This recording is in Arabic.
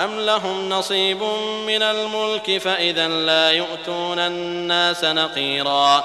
أَمْ لَهُمْ نَصِيبٌ مِّنَ الْمُلْكِ فَإِذًا لَّا يُؤْتُونَ النَّاسَ نَقِيرًا